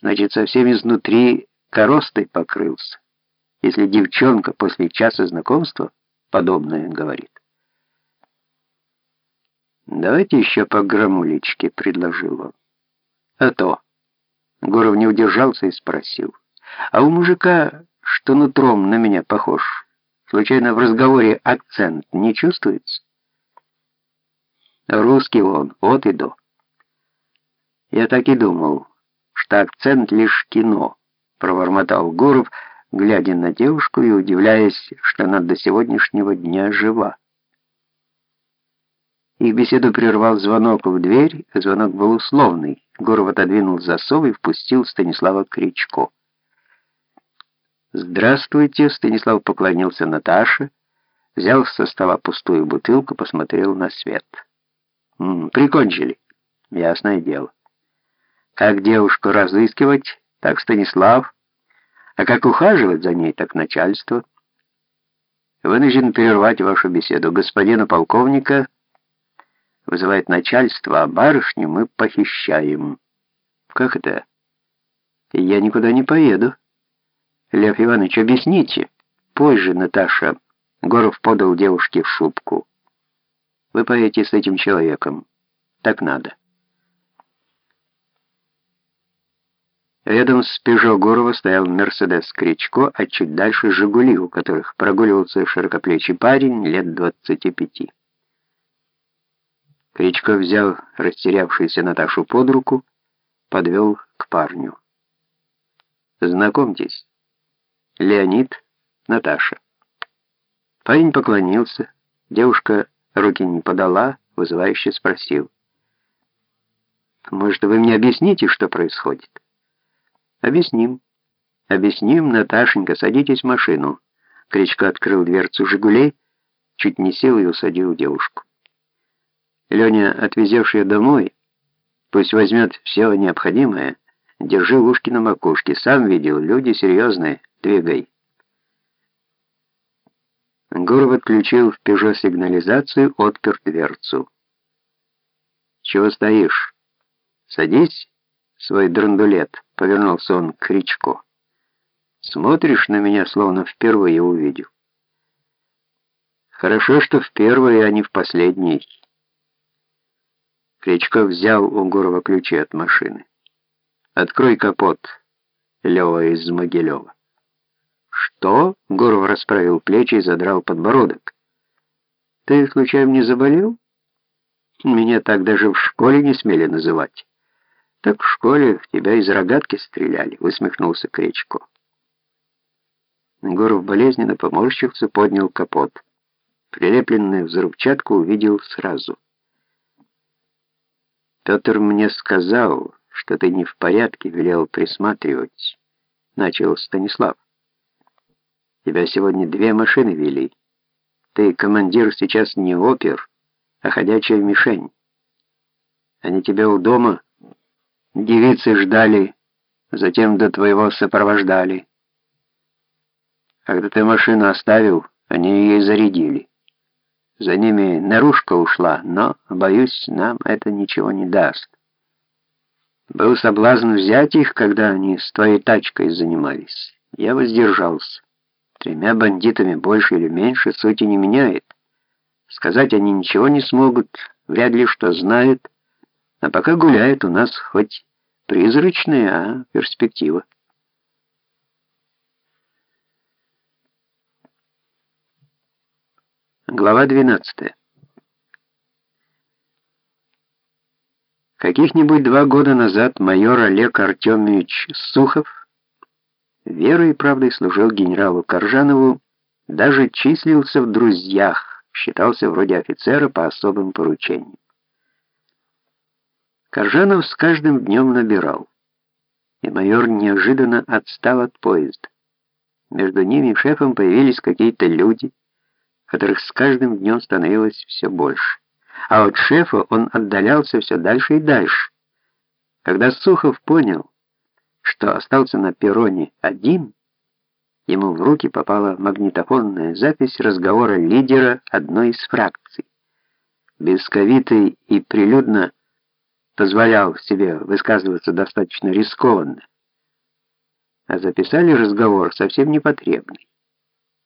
Значит, совсем изнутри коростой покрылся, если девчонка после часа знакомства подобное говорит. «Давайте еще по грамулечке», — предложил он. «А то». Гуров не удержался и спросил. «А у мужика, что нутром на меня похож, случайно в разговоре акцент не чувствуется?» «Русский он, от и до». «Я так и думал, что акцент лишь кино», — пробормотал Гуров, глядя на девушку и удивляясь, что она до сегодняшнего дня жива. Их беседу прервал звонок в дверь, звонок был условный. Гуров отодвинул засов и впустил Станислава Кричко. «Здравствуйте», — Станислав поклонился Наташе, взял со стола пустую бутылку, посмотрел на свет. «М -м, «Прикончили. Ясное дело. Как девушку разыскивать, так Станислав, а как ухаживать за ней, так начальство. Вынужден прервать вашу беседу. Господина полковника вызывает начальство, а барышню мы похищаем. Как это? Я никуда не поеду. Лев Иванович, объясните. Позже, Наташа. Горов подал девушке шубку. Вы поедете с этим человеком. Так надо. Рядом с «Пежо» Гурова стоял «Мерседес» Кричко, а чуть дальше «Жигули», у которых прогуливался широкоплечий парень лет двадцати пяти. Кричко взял растерявшуюся Наташу под руку, подвел к парню. «Знакомьтесь, Леонид, Наташа». Парень поклонился, девушка руки не подала, вызывающе спросил. «Может, вы мне объясните, что происходит?» «Объясним. Объясним, Наташенька, садитесь в машину». Кричко открыл дверцу «Жигулей», чуть не сел и усадил девушку. Леня, отвезешь ее домой, пусть возьмет все необходимое, держи ушки на макушке, сам видел, люди серьезные, двигай. Гуров отключил в «Пежо» сигнализацию, отпер дверцу. «Чего стоишь? Садись, свой драндулет», — повернулся он к Кричко. «Смотришь на меня, словно впервые увидел». «Хорошо, что в первый, а не в последний». Кричков взял у Гурова ключи от машины. «Открой капот, Лева из Могилева». «Что?» — Гуров расправил плечи и задрал подбородок. «Ты, случайно, не заболел? Меня так даже в школе не смели называть». «Так в школе в тебя из рогатки стреляли», — усмехнулся Кричко. Гуров болезненно поморщился, поднял капот. Прилепленную взрывчатку увидел сразу — Петр мне сказал, что ты не в порядке, велел присматривать. Начал Станислав. Тебя сегодня две машины вели. Ты, командир, сейчас не опер, а ходячая мишень. Они тебя у дома, девицы ждали, затем до твоего сопровождали. Когда ты машину оставил, они ее зарядили. За ними наружка ушла, но, боюсь, нам это ничего не даст. Был соблазн взять их, когда они с твоей тачкой занимались. Я воздержался. Тремя бандитами больше или меньше сути не меняет. Сказать они ничего не смогут, вряд ли что знают. А пока гуляет у нас хоть призрачная, а перспектива. Глава 12. Каких-нибудь два года назад майор Олег Артемович Сухов верой и правдой служил генералу Коржанову, даже числился в друзьях, считался вроде офицера по особым поручениям. Коржанов с каждым днем набирал, и майор неожиданно отстал от поезда. Между ними и шефом появились какие-то люди, которых с каждым днем становилось все больше. А от шефа он отдалялся все дальше и дальше. Когда Сухов понял, что остался на перроне один, ему в руки попала магнитофонная запись разговора лидера одной из фракций. Бесковитый и прилюдно позволял себе высказываться достаточно рискованно, а записали разговор совсем непотребный.